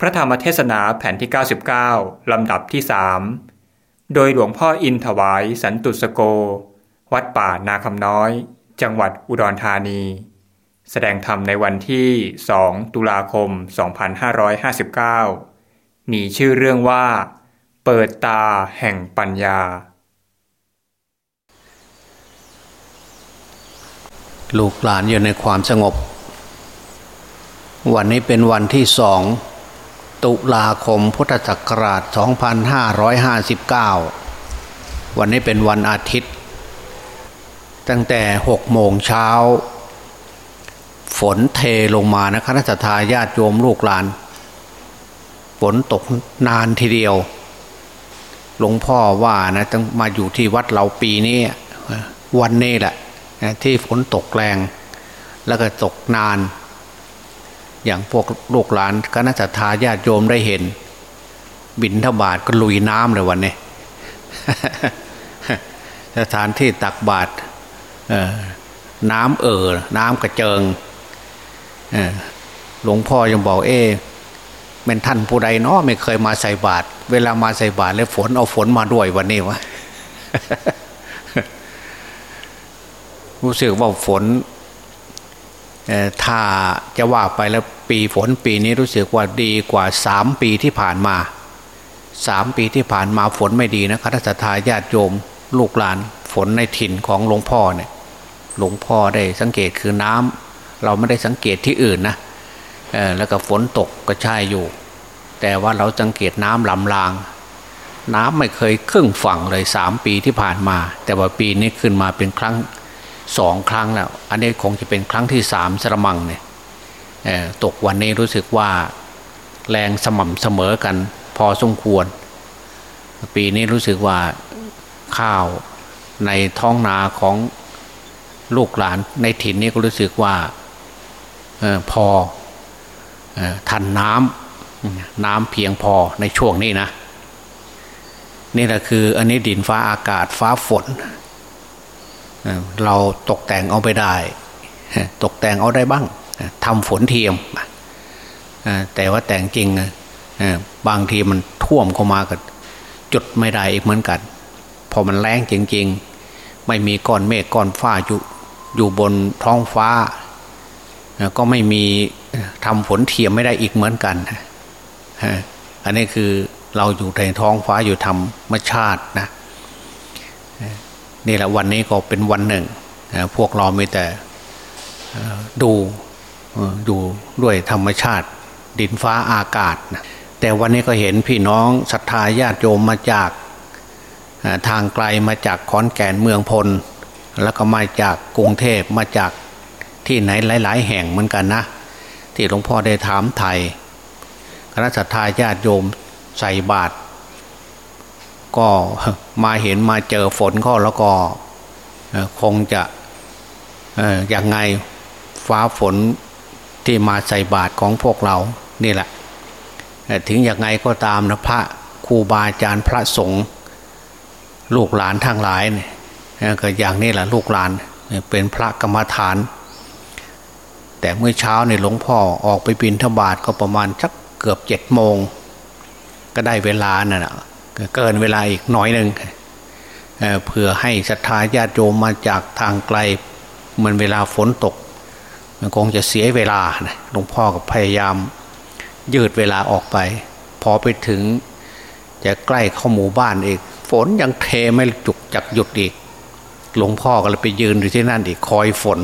พระธรรมเทศนาแผ่นที่ 99 ลำดับที่สโดยหลวงพ่ออินถวายสันตุสโก วัดป่านาคำน้อย จังหวัดอุดรธานี แสดงธรรมในวันที่ 2 ตุลาคม 2559 มีชื่อเรื่องว่า เปิดตาแห่งปัญญา ลูกหลานอยู่ในความสงบ วันนี้เป็นวันที่สอง ตุลาคมพุทธศักราช 2559 วันนี้เป็นวันอาทิตย์ ตั้งแต่ 6 โมงเช้า ฝนเทลงมานะคณะทาญาติโยมลูกหลาน ฝนตกนานทีเดียว หลวงพ่อว่านะต้องมาอยู่ที่วัดเราปีนี้ วันนี้แหละที่ฝนตกแรง แล้วก็ตกนาน อย่างพวกลูกหลานคณะทาญาติโยมได้เห็น บินทบาทก็ลุยน้ำเลยวันนี้สถานที่ตักบาตรน้ำเอ่อน้ำกระเจิงหลวงพ่อยังบอกเอ๊เป็นท่านผู้ใดเนาะไม่เคยมาใส่บาตรเวลามาใส่บาตรแล้วฝนเอาฝนมาด้วยวันนี้วะรู้สึกว่าฝนถ้าจะว่าไปแล้ว ปีฝนปีนี้รู้สึกว่าดีกว่าสามปีที่ผ่านมาสามปีที่ผ่านมาฝนไม่ดีนะคณะทาญาติโยม ลูกหลานฝนในถิ่นของหลวงพ่อเนี่ยหลวงพ่อได้สังเกตคือน้ำเราไม่ได้สังเกตที่อื่นนะแล้วก็ฝนตกก็ใช่อยู่ แต่ว่าเราสังเกตน้ำลำราง น้ำไม่เคยครึ่งฝั่งเลยสามปีที่ผ่านมา แต่ว่าปีนี้ขึ้นมาเป็นครั้งสองครั้งแล้ว อันนี้คงจะเป็นครั้งที่สามสระมังเนี่ย ตกวันนี้รู้สึกว่าแรงสม่ำเสมอกัน พอสมควร ปีนี้รู้สึกว่าข้าวในท้องนาของลูกหลานในถิ่นนี้ก็รู้สึกว่าออพออทันน้ำน้ำเพียงพอในช่วงนี้นะนี่แหละคืออันนี้ดินฟ้าอากาศฟ้าฝนเราตกแต่งเอาไปได้ ตกแต่งเอาได้บ้าง ทำฝนเทียมแต่ว่าแต่งจริงบางทีมันท่วมเข้ามากับจุดไม่ได้อีกเหมือนกัน พอมันแรงจริง ๆ ไม่มีก้อนเมฆก้อนฟ้าอยู่อยู่บนท้องฟ้า ก็ไม่มีทำฝนเทียมไม่ได้อีกเหมือนกันอันนี้คือเราอยู่ในท้องฟ้าอยู่ธรรมชาตินะนี่แหละวันนี้ก็เป็นวันหนึ่ง พวกเราไม่แต่ดู อยู่ด้วยธรรมชาติ ดินฟ้าอากาศนะแต่วันนี้ก็เห็นพี่น้องศรัทธาญาติโยมมาจากทางไกลมาจากขอนแก่นเมืองพล แล้วก็มาจากกรุงเทพมาจากที่ไหนหลาย ๆ แห่งเหมือนกันนะ ที่หลวงพ่อได้ถามไทยคณะศรัทธาญาติโยมใส่บาตรก็มาเห็นมาเจอฝนก็แล้วก็คงจะอย่างไงฟ้าฝน ที่มาใส่บาตรของพวกเรานี่แหละถึงอย่างไงก็ตามนะพระครูบาอาจารย์พระสงฆ์ลูกหลานทั้งหลายเนี่ยก็อย่างนี้แหละลูกหลานเป็นพระกรรมฐาน แต่เมื่อเช้าเนี่ยหลวงพ่อออกไปบินทบาทก็ประมาณสักเกือบเจ็ดโมง ก็ได้เวลาน่ะเกินเวลาอีกน้อยหนึ่งเพื่อให้ศรัทธาญาติโยมมาจากทางไกลมือนเวลาฝนตก มันคงจะเสียเวลาหลวงพ่อก็พยายามยืดเวลาออกไป พอไปถึงจะใกล้เข้าหมู่บ้านอีก ฝนยังเทไม่จุกจักหยุดอีก หลวงพ่อก็เลยไปยืนอยู่ที่นั่นอีกคอยฝน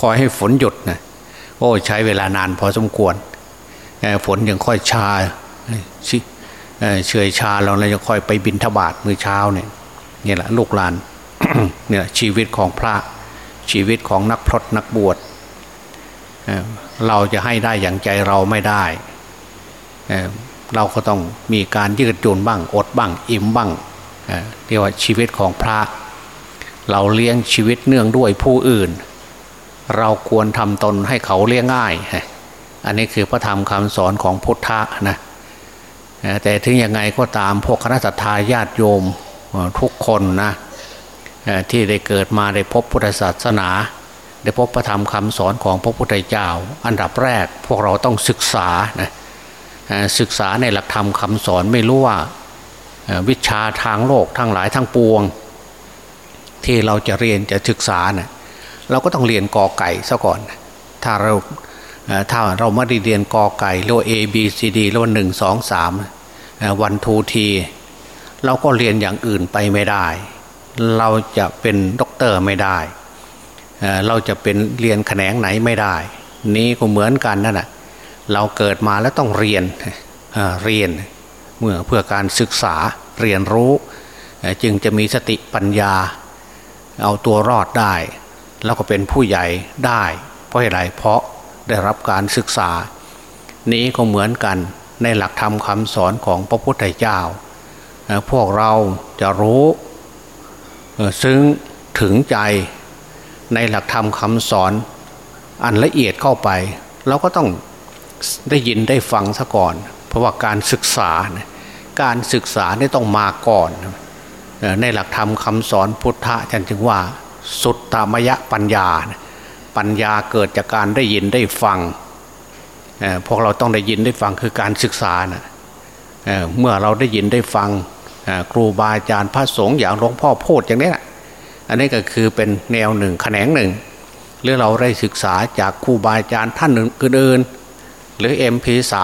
คอยให้ฝนหยุดนะโอ้ใช้เวลานานพอสมควรฝนยังค่อยชาเฉยชาเราเราจะค่อยไปบินทบาทมือเช้าเนี่ยนี่แหละลูกหลานเนี่ยชีวิตของพระ ชีวิตของนักพรตนักบวชเราจะให้ได้อย่างใจเราไม่ได้ เราก็ต้องมีการยืดหยุ่นบ้าง อดบ้าง อิ่มบ้างเรียกว่าชีวิตของพระ เราเลี้ยงชีวิตเนื่องด้วยผู้อื่น เราควรทำตนให้เขาเลี้ยงง่าย อันนี้คือพระธรรมคำสอนของพุทธะนะแต่ถึงยังไงก็ตามพวกคณะทาญาติโยมทุกคนนะ ที่ได้เกิดมาได้พบพุทธศาสนา ได้พบพระธรรมคำสอนของพระพุทธเจ้า อันดับแรกพวกเราต้องศึกษานะศึกษาในหลักธรรมคำสอนไม่รู้ว่าวิชาทางโลกทั้งหลายทั้งปวง ที่เราจะเรียนจะศึกษาเนะ่ยเราก็ต้องเรียนกอไก่ซะก่อน ถ้าเราถ้าเราไม่ได้เรียนกอไก่เรียกว่า A B C D แล้วว่าหนึ่งสองสามวันทูทีเราก็เรียนอย่างอื่นไปไม่ได้ เราจะเป็นด็อกเตอร์ไม่ได้เราจะเป็นเรียนแขนงไหนไม่ได้ นี้ก็เหมือนกันนั่นแหะเราเกิดมาแล้วต้องเรียนเรียนเมื่อเพื่อการศึกษาเรียนรู้ จึงจะมีสติปัญญา เอาตัวรอดได้ แล้วก็เป็นผู้ใหญ่ได้ เพราะอะไรเพราะได้รับการศึกษา นี้ก็เหมือนกันในหลักธรรมคำสอนของพระพุทธเจ้า พวกเราจะรู้ ซึ่งถึงใจในหลักธรรมคำสอนอันละเอียดเข้าไป เราก็ต้องได้ยินได้ฟังซะก่อน เพราะว่าการศึกษา การศึกษานี่ต้องมาก่อน ในหลักธรรมคำสอนพุทธะฉันจึงว่า สุดตามยะปัญญา ปัญญาเกิดจากการได้ยินได้ฟังพวกเราต้องได้ยินได้ฟังคือการศึกษานะเเมื่อเราได้ยินได้ฟัง ครูบาอาจารย์พระสงฆ์อย่างหลวงพ่อพูดอย่างนี้นะอันนี้ก็คือเป็นแนวหนึ่งแขนงหนึ่ง หรือเราได้ศึกษาจากครูบาอาจารย์ท่านอื่นๆหรือ MP3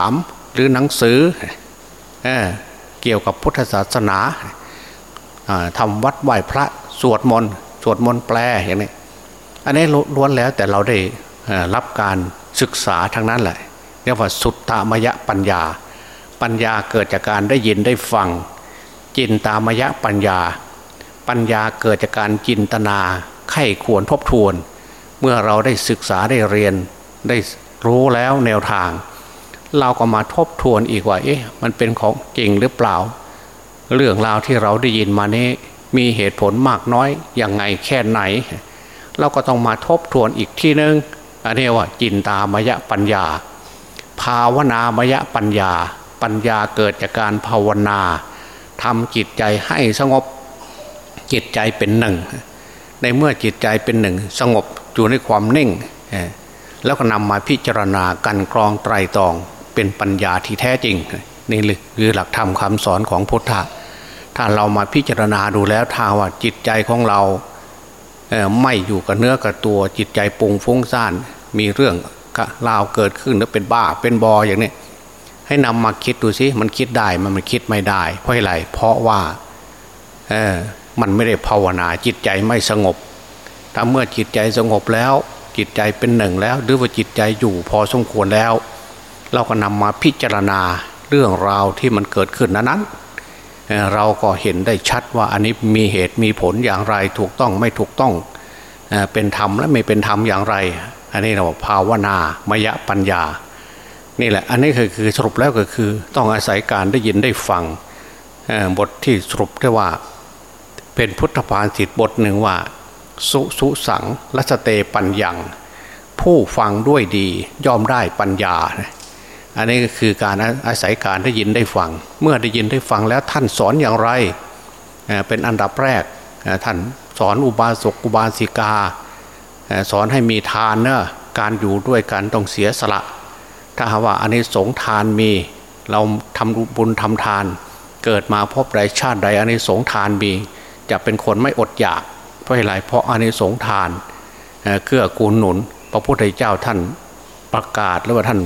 หรือหนังสือเอเกี่ยวกับพุทธศาสนาทำวัดไหว้พระสวดมนต์สวดมนต์แปลอย่างนี้อันนี้ล้วนแล้วแต่เราได้รับการศึกษาทั้งนั้นแหละเรียกว่าสุตตามยะปัญญา ปัญญาเกิดจากการได้ยินได้ฟัง จินตามยะปัญญา ปัญญาเกิดจากการจินตนาไข้ควรทบทวน เมื่อเราได้ศึกษาได้เรียนได้รู้แล้วแนวทาง เราก็มาทบทวนอีกว่า เอ๊ะ มันเป็นของจริงหรือเปล่า เรื่องราวที่เราได้ยินมานี้มีเหตุผลมากน้อยอย่างไงแค่ไหน เราก็ต้องมาทบทวนอีกที่นึงอันนี้ว่าจินตามยะปัญญา ภาวนามยะปัญญา ปัญญาเกิดจากการภาวนา ทำจิตใจให้สงบจิตใจเป็นหนึ่ง ในเมื่อจิตใจเป็นหนึ่ง สงบอยู่ในความนิ่ง แล้วก็นำมาพิจารณากันกรองไตรตรองเป็นปัญญาที่แท้จริงนี่คือหลักธรรมคำสอนของพุทธะถ้าเรามาพิจารณาดูแล้วถ้าว่าจิตใจของเราไม่อยู่กับเนื้อกับตัวจิตใจปุงฟุ้งซ่านมีเรื่องลาวเกิดขึ้นแล้วเป็นบ้าเป็นบออย่างนี้ ให้นำมาคิดดูสิมันคิดได้มันมันคิดไม่ได้ เพราะอะไรเพราะว่าเออมันไม่ได้ภาวนาจิตใจไม่สงบ ถ้าเมื่อจิตใจสงบแล้ว จิตใจเป็นหนึ่งแล้ว หรือว่าจิตใจอยู่พอสมควรแล้ว เราก็นำมาพิจารณาเรื่องราวที่มันเกิดขึ้นนั้นเราก็เห็นได้ชัดว่าอันนี้มีเหตุมีผลอย่างไรถูกต้องไม่ถูกต้องเป็นธรรมและไม่เป็นธรรมอย่างไร อันนี้เราภาวนามยปัญญา นี่แหละอันนี้คือคือสรุปแล้วก็คือ ต้องอาศัยการได้ยินได้ฟังบทที่สรุปได้ว่า เป็นพุทธภาษิตบทหนึ่งว่า สุสุสังลัสเตปัญญัง ผู้ฟังด้วยดีย่อมได้ปัญญา อันนี้ก็คือการอาศัยการได้ยินได้ฟัง เมื่อได้ยินได้ฟังแล้วท่านสอนอย่างไร เป็นอันดับแรกท่านสอนอุบาสกอุบาสิกา สอนให้มีทานเนอะการอยู่ด้วยกันต้องเสียสละ ถ้าหาว่าอันนี้สงทานมี เราทำบุญทำทาน เกิดมาพบใดชาติใดอันนี้สงทานมี จะเป็นคนไม่อดอยาก เพราะอะไรเพราะอันนี้สงทานเกื้อกูลหนุน พระพุทธเจ้าท่านประกาศหรือว่าท่าน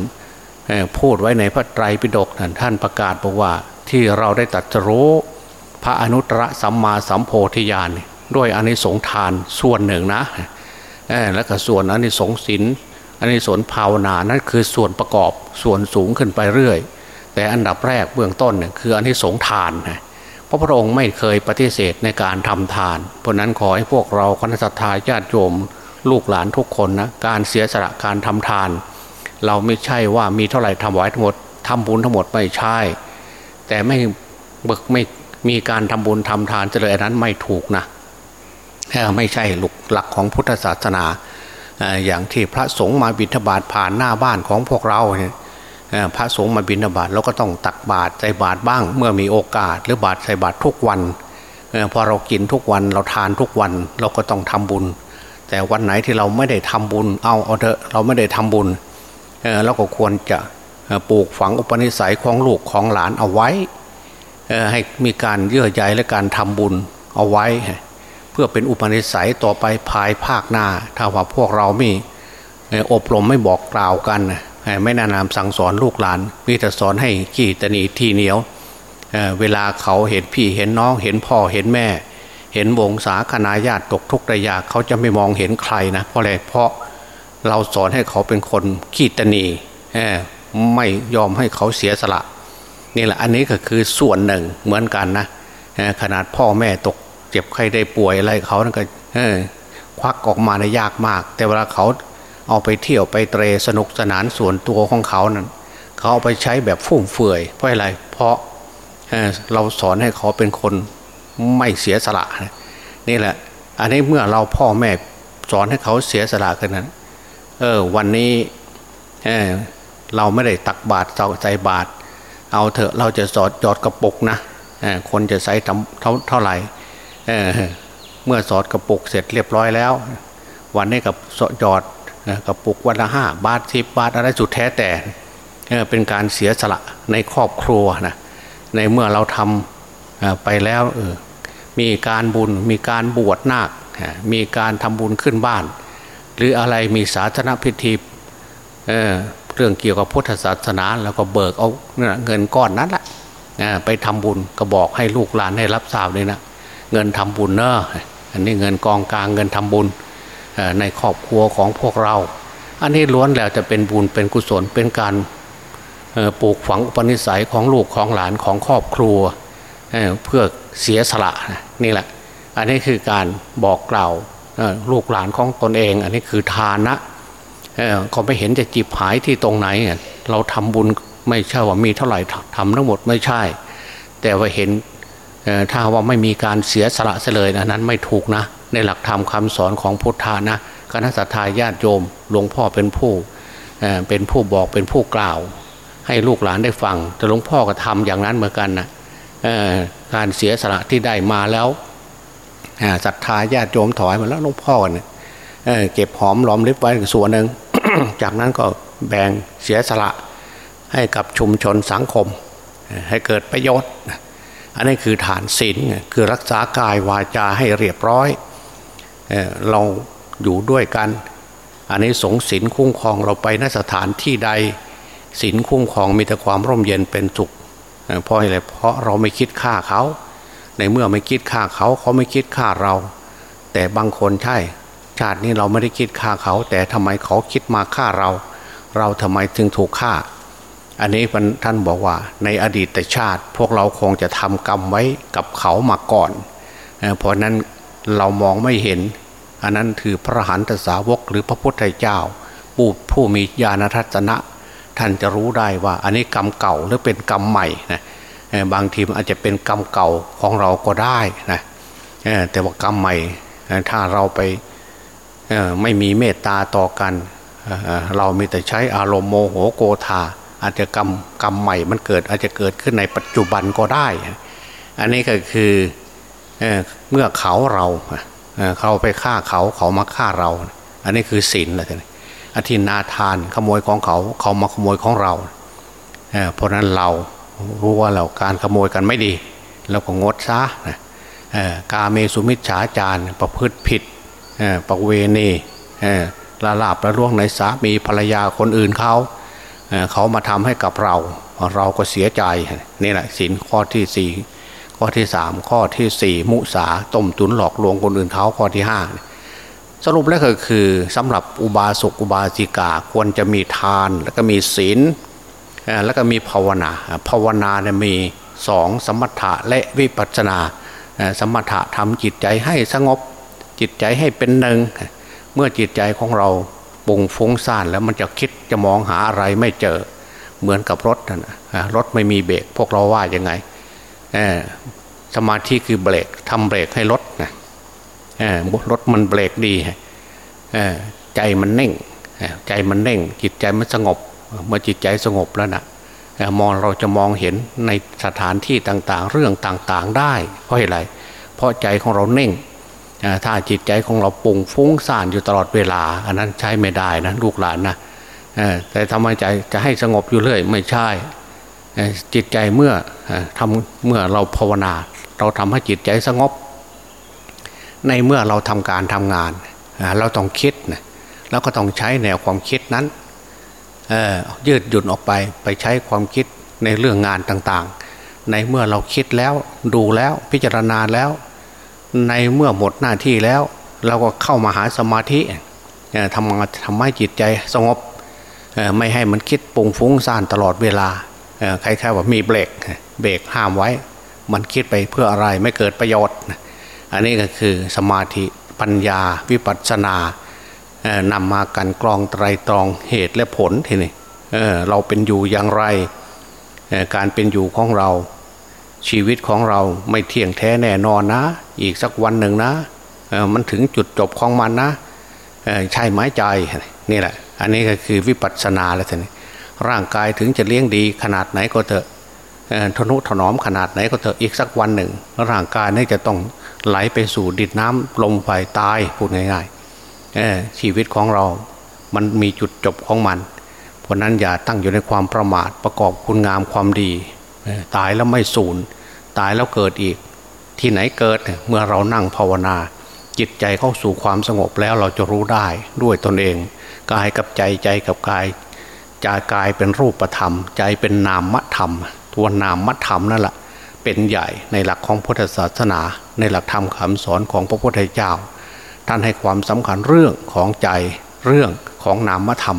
พูดไว้ในพระไตรปิฎกท่านประกาศบอกว่าที่เราได้ตัดรู้พระอนุตตรสัมมาสัมโพธิญาณด้วยอันนี้สงทานส่วนหนึ่งนะแล้วก็ส่วนอันนี้สงสิน อันนี้ส่วนภาวนานั่นคือส่วนประกอบส่วนสูงขึ้นไปเรื่อย แต่อันดับแรกเบื้องต้นเนี่ยคืออันนี้สงทานนะเพราะพระองค์ไม่เคยปฏิเสธในการทำทาน เพราะนั้นขอให้พวกเราคณะทาญาติโยมลูกหลานทุกคนนะการเสียสละการทำทาน เราไม่ใช่ว่ามีเท่าไหร่ทำไว้ทั้งหมดทำบุญทั้งหมดไม่ใช่ แต่ไม่เบิกไม่มีการทำบุญทำทานเจริญนั้นไม่ถูกนะไม่ใช่หลักของพุทธศาสนา อย่างที่พระสงฆ์มาบิณฑบาตผ่านหน้าบ้านของพวกเราเนี่ยพระสงฆ์มาบิณฑบาตเราก็ต้องตักบาตรใส่บาตรบ้าง เมื่อมีโอกาส หรือบาตรใส่บาตรทุกวันพอเรากินทุกวันเราทานทุกวันเราก็ต้องทำบุญ แต่วันไหนที่เราไม่ได้ทำบุญเอาเอาเถอะเราไม่ได้ทำบุญเราก็ควรจะปลูกฝังอุปนิสัยของลูกของหลานเอาไว้ให้มีการเยื่อใยและการทำบุญเอาไว้ เพื่อเป็นอุปนิสัยต่อไปภายภาคหน้า ถ้าว่าพวกเราไม่อบรมไม่บอกกล่าวกัน ไม่แนะนำสั่งสอนลูกหลาน มีแต่สอนให้ขี้ตนีที่เหนียวเเวลาเขาเห็นพี่เห็นน้องเห็นพ่อเห็นแม่ เห็นวงศาคณาญาติตกทุกข์ได้ยาเขาจะไม่มองเห็นใครนะเพราะอะไรเพราะเราสอนให้เขาเป็นคนขี้ตนีไม่ยอมให้เขาเสียสละนี่แหละอันนี้ก็คือส่วนหนึ่งเหมือนกันนะขนาดพ่อแม่ตก เจ็บใครได้ป่วยอะไรเขานั่นก็ควักออกมาได้ยากมาก แต่เวลาเขาเอาไปเที่ยวไปเตรสนุกสนานส่วนตัวของเขานั้นเขาเอาไปใช้แบบฟุ่มเฟือยเพราะอะไร เพราะเราสอนให้เขาเป็นคนไม่เสียสละนี่แหละ อันนี้เมื่อเราพ่อแม่สอนให้เขาเสียสละกันนั้น เออ วันนี้เเราไม่ได้ตักบาตรใจบาตรเอาเถอะเราจะสอดจอดกระปุกนะคนจะใส่เท่าเท่าไหร่ เเมื่อสอดกระปุกเสร็จเรียบร้อยแล้ว วันนี้กับจอดกระปุกวันละห้าบาทสิบบาทอะไรสุดแท้แต่เป็นการเสียสละในครอบครัวนะในเมื่อเราทำไปแล้วมีการบุญมีการบวชนาคมีการทำบุญขึ้นบ้าน หรืออะไรมีสาธารณพิธีเเรื่องเกี่ยวกับพุทธศาสนาแล้วก็เบิกเอาเงินก้อนนั้นแหละไปทำบุญก็บอกให้ลูกหลานให้รับทราบเลยนะ เงินทำบุญเนอะอันนี้เงินกองกลางเงินทำบุญในครอบครัวของพวกเรา อันนี้ล้วนแล้วจะเป็นบุญเป็นกุศลเป็นการปลูกฝังอุปนิสัยของลูกของหลานของครอบครัวเพื่อเสียสละนี่แหละ อันนี้คือการบอกกล่าวลูกหลานของตนเอง อันนี้คือทานะเขาไม่เห็นจะจีบหายที่ตรงไหน เราทำบุญไม่ใช่ว่ามีเท่าไหร่ทำทั้งหมดไม่ใช่ แต่ว่าเห็น ถ้าว่าไม่มีการเสียสละเสลยนะนั้นไม่ถูกนะ ในหลักธรรมคาสอนของพุทธานะคณะสัตยาญาติโยมหลวงพ่อเป็นผู้เป็นผู้บอกเป็นผู้กล่าว ให้ลูกหลานได้ฟัง แต่หลวงพ่อก็ทำอย่างนั้นเหมือนกันนะการเสียสละที่ได้มาแล้วศรัทธาญาติโยมถอยมาแล้วหลวงพ่อเนี่ยเเก็บหอมหลอมริบไว้ส่วนหนึ่งจากนั้นก็แบ่งเสียสละให้กับชุมชนสังคม ให้เกิดประโยชน์ อันนี้คือฐานศีลคือรักษากายวาจาให้เรียบร้อยเเราอยู่ด้วยกัน อันนี้สงศีลคุ้มครองเราไปนสถานที่ใดศีลคุ้มครองมีแต่ความร่มเย็นเป็นสุขเพราะอะไรเพราะเราไม่คิดฆ่าเขา ในเมื่อไม่คิดฆ่าเขาเขาไม่คิดฆ่าเรา แต่บางคนใช่ ชาตินี้เราไม่ได้คิดฆ่าเขา แต่ทำไมเขาคิดมาฆ่าเรา เราทำไมจึงถูกฆ่า อันนี้ท่านบอกว่าในอดีตชาติ พวกเราคงจะทำกรรมไว้กับเขามาก่อน เพราะนั้นเรามองไม่เห็น อันนั้นคือพระหันตสาวกหรือพระพุทธเจ้า ผู้ผู้มีญาณทัศนะ ท่านจะรู้ได้ว่าอันนี้กรรมเก่าหรือเป็นกรรมใหม่นะบางทีอาจจะเป็นกรรมเก่าของเราก็ได้นะแต่ว่ากรรมใหม่ถ้าเราไปไม่มีเมตตาต่อกัน เรามีแต่ใช้อารมณ์โมโหโกธา อาจจะกรรมกรรมใหม่มันเกิดอาจจะเกิดขึ้นในปัจจุบันก็ได้ อันนี้ก็คือเมื่อเขาเราเขาไปฆ่าเขาเขามาฆ่าเรา อันนี้คือศีลอะไรอธินาทานขโมยของเขาเขามาขโมยของเราเเพราะนั้นเรารู้ว่าเราการขโมยกันไม่ดีเราก็งดซะกาเมสุมิชฉาจารประพฤติผิดประเวณีละลาบละล่วงในสามีภรรยาคนอื่นเขา เขามาทำให้กับเรา เราก็เสียใจนี่แหละสินข้อที่สี่ข้อที่สามข้อที่สี่มุสาต้มตุนหลอกลวงคนอื่นเขาข้อที่ห้าสรุปแล้วก็คือสำหรับอุบาสกอุบาสิกาควรจะมีทานแล้วก็มีศีลแล้วก็มีภาวนาภาวนาเนี่ยมีสองสมถะและวิปัสนาสมถะทำจิตใจให้สงบจิตใจให้เป็นหนึ่ง เมื่อจิตใจของเรา ปุงฟุ้งซ่านแล้วมันจะคิดจะมองหาอะไรไม่เจอ เหมือนกับรถนะรถไม่มีเบรกพวกเราว่ายังไงสมาธิคือเบรกทำเบรกให้รถนะรถมันเบรกดีใจมันเน่งใจมันเน่ง จิตใจมันสงบ เมื่อจิตใจสงบแล้วนะมองเราจะมองเห็นในสถานที่ต่างๆ เรื่องต่างๆได้ เพราะอะไรเพราะใจของเราเน่ง ถ้าจิตใจของเราปุ่งฟุ้งซ่านอยู่ตลอดเวลา อันนั้นใช้ไม่ได้นะลูกหลานนะแต่ทำไมใจจะให้สงบอยู่เรื่อยไม่ใช่จิตใจเมื่อทำเมื่อเราภาวนา เราทำให้จิตใจสงบ ในเมื่อเราทำการทำงาน เราต้องคิดนะแล้วก็ต้องใช้แนวความคิดนั้นยืดหยุ่นออกไปไปใช้ความคิดในเรื่องงานต่างๆ ในเมื่อเราคิดแล้วดูแล้วพิจารณาแล้ว ในเมื่อหมดหน้าที่แล้ว เราก็เข้ามาหาสมาธิทำทำให้จิตใจสงบไม่ให้มันคิดปุงฟุ้งซ่านตลอดเวลาใครๆว่ามีเบรกเบรกห้ามไว้ มันคิดไปเพื่ออะไรไม่เกิดประโยชน์ อันนี้ก็คือสมาธิปัญญาวิปัสสนานำมากันกรองไตรตรองเหตุและผลทีนี้เราเป็นอยู่อย่างไร การเป็นอยู่ของเรา ชีวิตของเราไม่เที่ยงแท้แน่นอนนะ อีกสักวันหนึ่งนะมันถึงจุดจบของมันนะใช่ไหมใจนี่แหละ อันนี้ก็คือวิปัสสนาแล้วทีนี้ร่างกายถึงจะเลี้ยงดีขนาดไหนก็เถอะทนุถนอมขนาดไหนก็เถอะอีกสักวันหนึ่ง ร่างกายนี่จะต้องไหลไปสู่ดินน้ำลมไฟตายพูดง่ายๆชีวิตของเรา มันมีจุดจบของมัน เพราะนั้นอย่าตั้งอยู่ในความประมาทประกอบคุณงามความดี ตายแล้วไม่สูญตายแล้วเกิดอีก ที่ไหนเกิดเมื่อเรานั่งภาวนา จิตใจเข้าสู่ความสงบแล้วเราจะรู้ได้ด้วยตนเอง กายกับใจใจกับกายจกายเป็นรูปธรรม ใจเป็นนามธรรม ตัวนามธรรมนั่นแหละเป็นใหญ่ในหลักของพุทธศาสนา ในหลักธรรมคำสอนของพระพุทธเจ้า ท่านให้ความสำคัญเรื่องของใจเรื่องของนามธรรม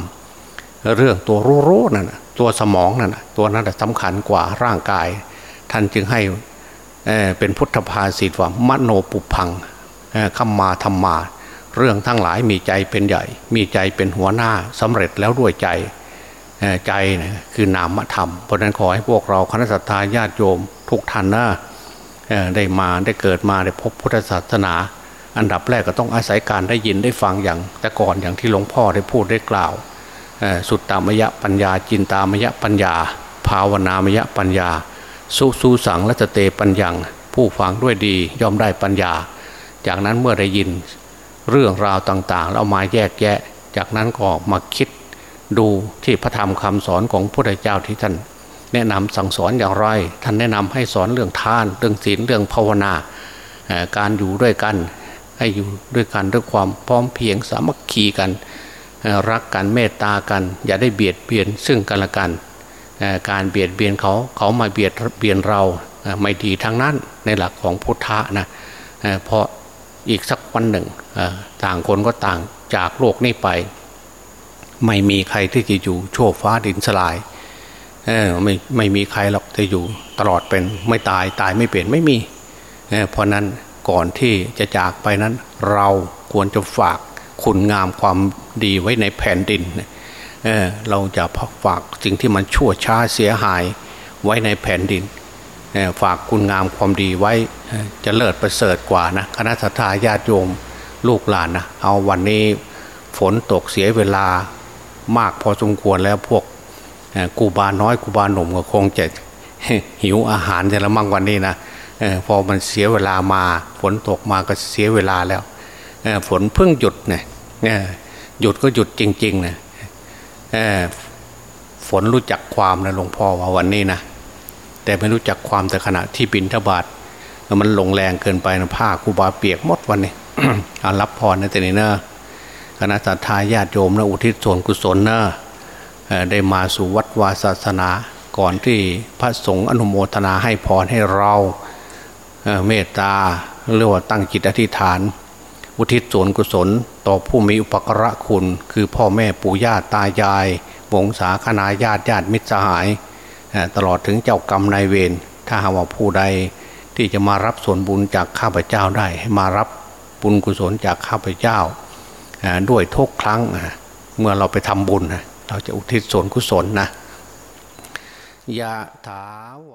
เรื่องตัวรู้รนั่นตัวสมองนั่นตัวนั้นสำคัญกว่าร่างกาย ท่านจึงให้เป็นพุทธภาษิตว่ามโนปุพังคัมมาธรรมา เรื่องทั้งหลายมีใจเป็นใหญ่ มีใจเป็นหัวหน้าสำเร็จแล้วด้วยใจใจนะคือนามธรรม เพราะนั้นขอให้พวกเราคณะสัตยาญาติโยมทุกท่านนะได้มาได้เกิดมาได้พบพุทธศาสนา อันดับแรกก็ต้องอาศัยการได้ยินได้ฟังอย่างแต่ก่อนอย่างที่หลวงพ่อได้พูดได้กล่าว สุดตามยะปัญญา จินตามยะปัญญา ภาวนามยะปัญญา สุสูสังและเตปัญญัง ผู้ฟังด้วยดีย่อมได้ปัญญา จากนั้นเมื่อได้ยินเรื่องราวต่างๆ แล้วมาแยกแยะ จากนั้นก็มาคิดดูที่พระธรรมคำสอนของพระพุทธเจ้าที่ท่านแนะนำสั่งสอนอย่างไร ท่านแนะนำให้สอนเรื่องทาน เรื่องศีล เรื่องภาวนา การอยู่ด้วยกัน ให้อยู่ด้วยกันด้วยความพร้อมเพียงสามัคคีกัน รักกันเมตตากัน อย่าได้เบียดเบียนซึ่งกันและกัน การเบียดเบียนเขาเขามาเบียดเบียนเราไม่ดีทั้งนั้นในหลักของพุทธะนะเพราะอีกสักวันหนึ่งต่างคนก็ต่างจากโลกนี้ไป ไม่มีใครที่จะอยู่โชคฟ้าดินสลายไม่ไม่มีใครหรอกจะอยู่ตลอดเป็นไม่ตายตายไม่เปลี่ยนไม่มีเพราะนั้นก่อนที่จะจากไปนั้น เราควรจะฝาก คุณงามความดีไว้ในแผ่นดินเเราจะฝากสิ่งที่มันชั่วช้าเสียหายไว้ในแผ่นดิน ฝากคุณงามความดีไว้จะเลิศประเสริฐกว่านะคณะสัตยาญาติโยมลูกหลานนะเอาวันนี้ฝนตกเสียเวลามากพอสมควรแล้วพวกกูบาน้อยกูบาหนุ่มก็คงจะหิวอาหารจะละมั่งวันนี้นะพอมันเสียเวลามาฝนตกมาก็เสียเวลาแล้ว ฝนเพิ่งหยุดเนี่ยหยุดก็หยุดจริงๆนะฝนรู้จักความนะหลวงพ่อว่าวันนี้นะแต่ไม่รู้จักความแต่ขณะที่บินทบาทมันลงแรงเกินไปนะผ้าคูบาเปียกหมดวันนี้อารับพรนะแต่นี่นะคณะสัตยาญาติโยมนะอุทิศส่วนกุศลนะได้มาสู่วัดวาศาสนาก่อนที่พระสงฆ์อนุโมทนาให้พรให้เราเมตตาเรียกว่าตั้งจิตอธิษฐาน อุทิศส่วนกุศลต่อผู้มีอุปกระคุณ คือพ่อแม่ปู่ย่าตายาย วงศาคณาญาติญาติมิตรสหาย ตลอดถึงเจ้ากรรมนายเวรถ้าหากว่าผู้ใดที่จะมารับส่วนบุญจากข้าพเจ้าได้ ให้มารับบุญกุศลจากข้าพเจ้า ด้วยทุกครั้งเมื่อเราไปทำบุญเราจะอุทิศส่วนกุศลนะยะถาวา